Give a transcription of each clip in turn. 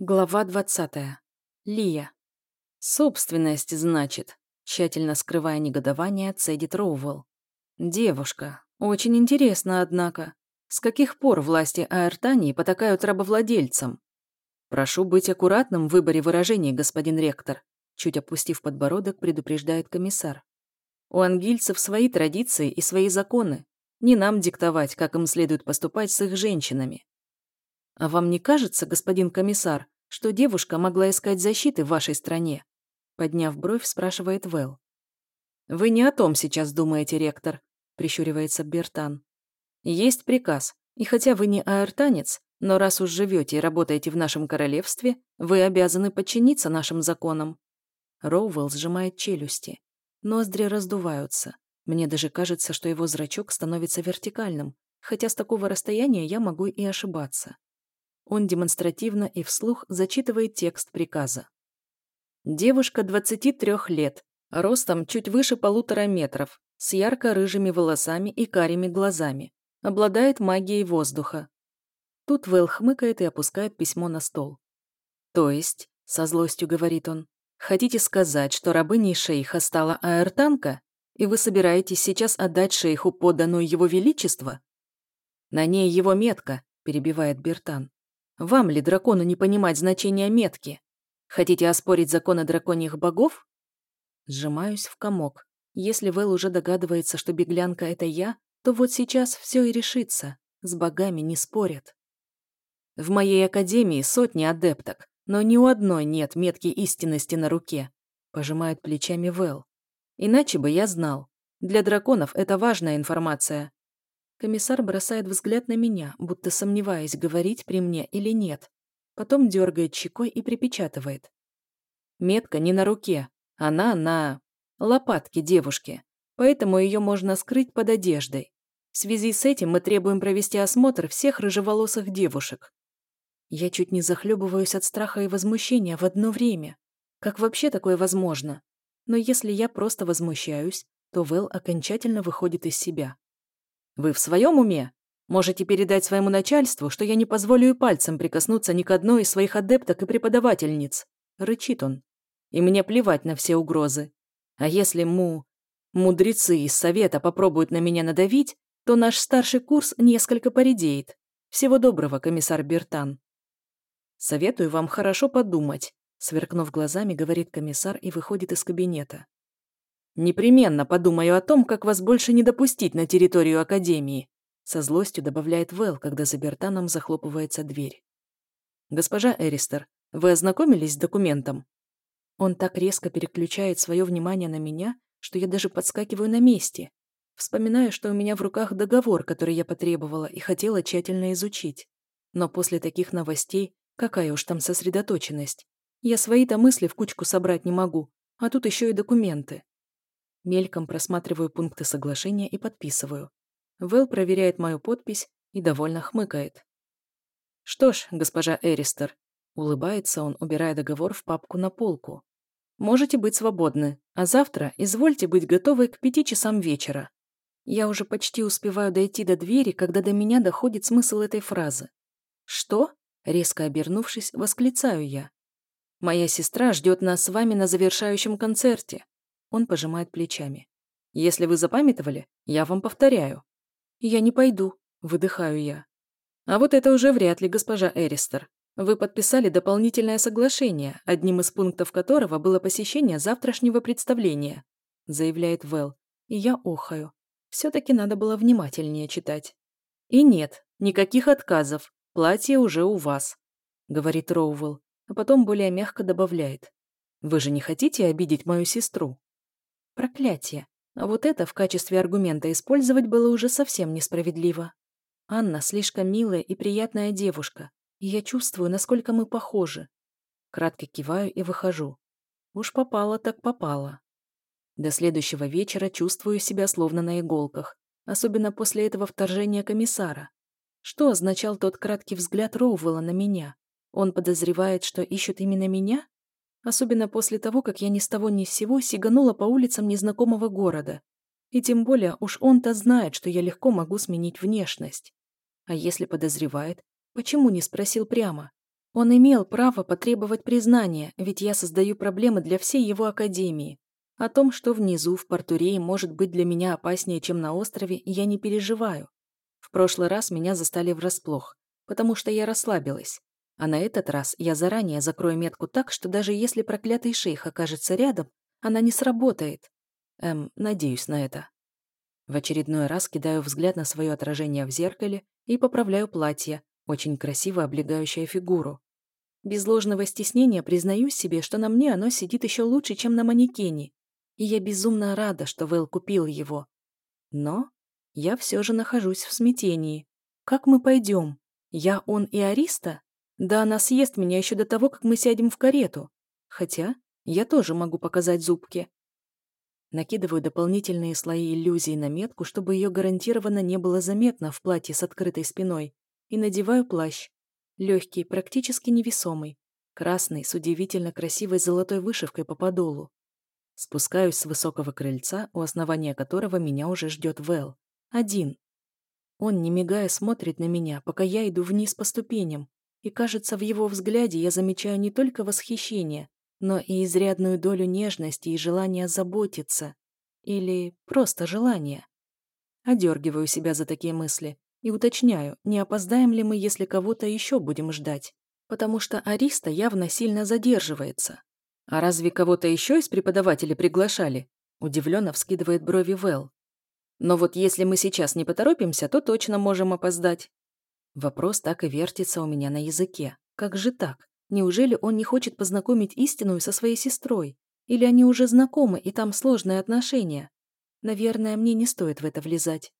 Глава двадцатая. Лия. «Собственность, значит», — тщательно скрывая негодование, цедит Роувелл. «Девушка. Очень интересно, однако. С каких пор власти Аэртании потакают рабовладельцам? Прошу быть аккуратным в выборе выражений, господин ректор», чуть опустив подбородок, предупреждает комиссар. «У ангильцев свои традиции и свои законы. Не нам диктовать, как им следует поступать с их женщинами. «А вам не кажется, господин комиссар, что девушка могла искать защиты в вашей стране?» Подняв бровь, спрашивает Вэл. «Вы не о том сейчас думаете, ректор», — прищуривается Бертан. «Есть приказ, и хотя вы не аэртанец, но раз уж живете и работаете в нашем королевстве, вы обязаны подчиниться нашим законам». Роуэлл сжимает челюсти. Ноздри раздуваются. Мне даже кажется, что его зрачок становится вертикальным, хотя с такого расстояния я могу и ошибаться. Он демонстративно и вслух зачитывает текст приказа. Девушка 23 лет, ростом чуть выше полутора метров, с ярко-рыжими волосами и карими глазами, обладает магией воздуха. Тут Вэл хмыкает и опускает письмо на стол. «То есть», — со злостью говорит он, «хотите сказать, что рабыней шейха стала аэртанка, и вы собираетесь сейчас отдать шейху поданную его величество?» «На ней его метка», — перебивает Бертан. Вам ли, дракону, не понимать значения метки? Хотите оспорить законы драконьих богов? Сжимаюсь в комок. Если Вэл уже догадывается, что беглянка — это я, то вот сейчас все и решится. С богами не спорят. В моей академии сотни адепток, но ни у одной нет метки истинности на руке. Пожимает плечами Вэл. Иначе бы я знал. Для драконов это важная информация. Комиссар бросает взгляд на меня, будто сомневаясь, говорить при мне или нет. Потом дергает щекой и припечатывает. Метка не на руке, она на лопатке девушки, поэтому ее можно скрыть под одеждой. В связи с этим мы требуем провести осмотр всех рыжеволосых девушек. Я чуть не захлебываюсь от страха и возмущения в одно время. Как вообще такое возможно? Но если я просто возмущаюсь, то Вэл окончательно выходит из себя. Вы в своем уме? Можете передать своему начальству, что я не позволю и пальцем прикоснуться ни к одной из своих адепток и преподавательниц. Рычит он. И мне плевать на все угрозы. А если му... мудрецы из совета попробуют на меня надавить, то наш старший курс несколько поредеет. Всего доброго, комиссар Бертан. Советую вам хорошо подумать, сверкнув глазами, говорит комиссар и выходит из кабинета. «Непременно подумаю о том, как вас больше не допустить на территорию Академии», со злостью добавляет Вэл, когда за Бертаном захлопывается дверь. «Госпожа Эристер, вы ознакомились с документом?» Он так резко переключает свое внимание на меня, что я даже подскакиваю на месте. Вспоминаю, что у меня в руках договор, который я потребовала и хотела тщательно изучить. Но после таких новостей, какая уж там сосредоточенность. Я свои-то мысли в кучку собрать не могу, а тут еще и документы. Мельком просматриваю пункты соглашения и подписываю. Вэл проверяет мою подпись и довольно хмыкает. «Что ж, госпожа Эристер», — улыбается он, убирая договор в папку на полку. «Можете быть свободны, а завтра извольте быть готовы к пяти часам вечера». Я уже почти успеваю дойти до двери, когда до меня доходит смысл этой фразы. «Что?» — резко обернувшись, восклицаю я. «Моя сестра ждет нас с вами на завершающем концерте. Он пожимает плечами. «Если вы запамятовали, я вам повторяю». «Я не пойду», — выдыхаю я. «А вот это уже вряд ли, госпожа Эристер. Вы подписали дополнительное соглашение, одним из пунктов которого было посещение завтрашнего представления», — заявляет Вэл. И я охаю. Все-таки надо было внимательнее читать. «И нет, никаких отказов. Платье уже у вас», — говорит Роувелл, а потом более мягко добавляет. «Вы же не хотите обидеть мою сестру?» Проклятие. А вот это в качестве аргумента использовать было уже совсем несправедливо. Анна слишком милая и приятная девушка, и я чувствую, насколько мы похожи. Кратко киваю и выхожу. Уж попало так попало. До следующего вечера чувствую себя словно на иголках, особенно после этого вторжения комиссара. Что означал тот краткий взгляд Роувелла на меня? Он подозревает, что ищут именно меня? Особенно после того, как я ни с того ни с сего сиганула по улицам незнакомого города. И тем более уж он-то знает, что я легко могу сменить внешность. А если подозревает, почему не спросил прямо? Он имел право потребовать признания, ведь я создаю проблемы для всей его академии. О том, что внизу, в Портурее, может быть для меня опаснее, чем на острове, я не переживаю. В прошлый раз меня застали врасплох, потому что я расслабилась. А на этот раз я заранее закрою метку так, что даже если проклятый шейх окажется рядом, она не сработает. Эм, надеюсь на это. В очередной раз кидаю взгляд на свое отражение в зеркале и поправляю платье, очень красиво облегающее фигуру. Без ложного стеснения признаюсь себе, что на мне оно сидит еще лучше, чем на манекене, и я безумно рада, что Вэл купил его. Но я все же нахожусь в смятении. Как мы пойдем? Я, он и Ариста? Да она съест меня еще до того, как мы сядем в карету. Хотя я тоже могу показать зубки. Накидываю дополнительные слои иллюзии на метку, чтобы ее гарантированно не было заметно в платье с открытой спиной, и надеваю плащ. Легкий, практически невесомый. Красный, с удивительно красивой золотой вышивкой по подолу. Спускаюсь с высокого крыльца, у основания которого меня уже ждет Вэл. Один. Он, не мигая, смотрит на меня, пока я иду вниз по ступеням, и, кажется, в его взгляде я замечаю не только восхищение, но и изрядную долю нежности и желания заботиться. Или просто желание. Одергиваю себя за такие мысли и уточняю, не опоздаем ли мы, если кого-то еще будем ждать. Потому что Ариста явно сильно задерживается. А разве кого-то еще из преподавателей приглашали? Удивленно вскидывает брови Вэл. Но вот если мы сейчас не поторопимся, то точно можем опоздать. Вопрос так и вертится у меня на языке. Как же так? Неужели он не хочет познакомить истинную со своей сестрой? Или они уже знакомы, и там сложные отношения? Наверное, мне не стоит в это влезать.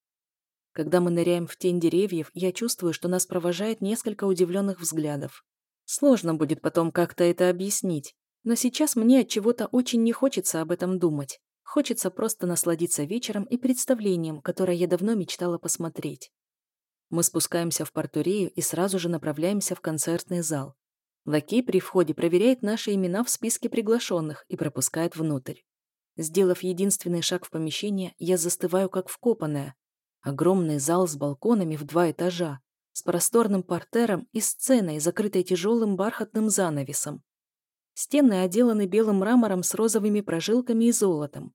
Когда мы ныряем в тень деревьев, я чувствую, что нас провожает несколько удивленных взглядов. Сложно будет потом как-то это объяснить, но сейчас мне от чего-то очень не хочется об этом думать. Хочется просто насладиться вечером и представлением, которое я давно мечтала посмотреть. Мы спускаемся в Портурею и сразу же направляемся в концертный зал. Лакей при входе проверяет наши имена в списке приглашенных и пропускает внутрь. Сделав единственный шаг в помещение, я застываю как вкопанная. Огромный зал с балконами в два этажа, с просторным портером и сценой, закрытой тяжелым бархатным занавесом. Стены отделаны белым мрамором с розовыми прожилками и золотом.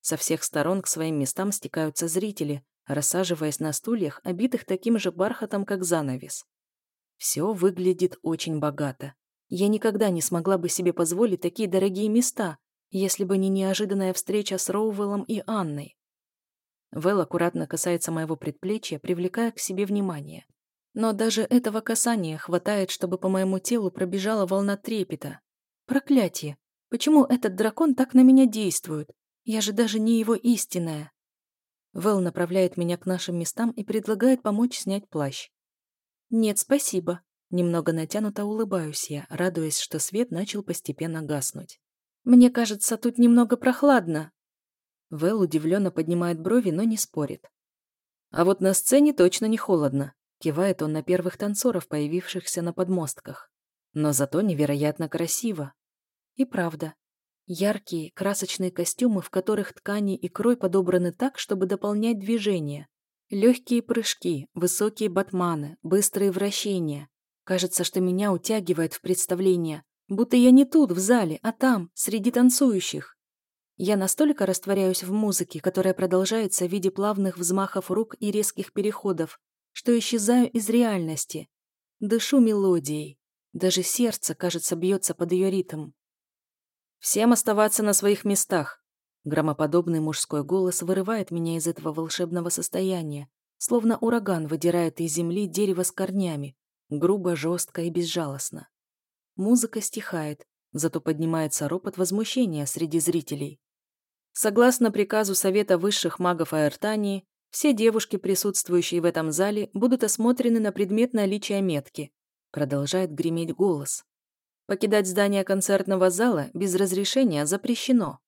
Со всех сторон к своим местам стекаются зрители, рассаживаясь на стульях, обитых таким же бархатом, как занавес. Все выглядит очень богато. Я никогда не смогла бы себе позволить такие дорогие места, если бы не неожиданная встреча с Роувеллом и Анной. Вэл аккуратно касается моего предплечья, привлекая к себе внимание. Но даже этого касания хватает, чтобы по моему телу пробежала волна трепета. Проклятие! Почему этот дракон так на меня действует? Я же даже не его истинная. Вэл направляет меня к нашим местам и предлагает помочь снять плащ. «Нет, спасибо». Немного натянуто улыбаюсь я, радуясь, что свет начал постепенно гаснуть. «Мне кажется, тут немного прохладно». Вэл удивленно поднимает брови, но не спорит. «А вот на сцене точно не холодно», — кивает он на первых танцоров, появившихся на подмостках. «Но зато невероятно красиво». И правда, Яркие, красочные костюмы, в которых ткани и крой подобраны так, чтобы дополнять движение. Легкие прыжки, высокие батманы, быстрые вращения. Кажется, что меня утягивает в представление, будто я не тут, в зале, а там, среди танцующих. Я настолько растворяюсь в музыке, которая продолжается в виде плавных взмахов рук и резких переходов, что исчезаю из реальности. Дышу мелодией. Даже сердце, кажется, бьется под ее ритм. «Всем оставаться на своих местах!» Громоподобный мужской голос вырывает меня из этого волшебного состояния, словно ураган выдирает из земли дерево с корнями, грубо, жестко и безжалостно. Музыка стихает, зато поднимается ропот возмущения среди зрителей. Согласно приказу Совета высших магов Аэртании, все девушки, присутствующие в этом зале, будут осмотрены на предмет наличия метки. Продолжает греметь голос. Покидать здание концертного зала без разрешения запрещено.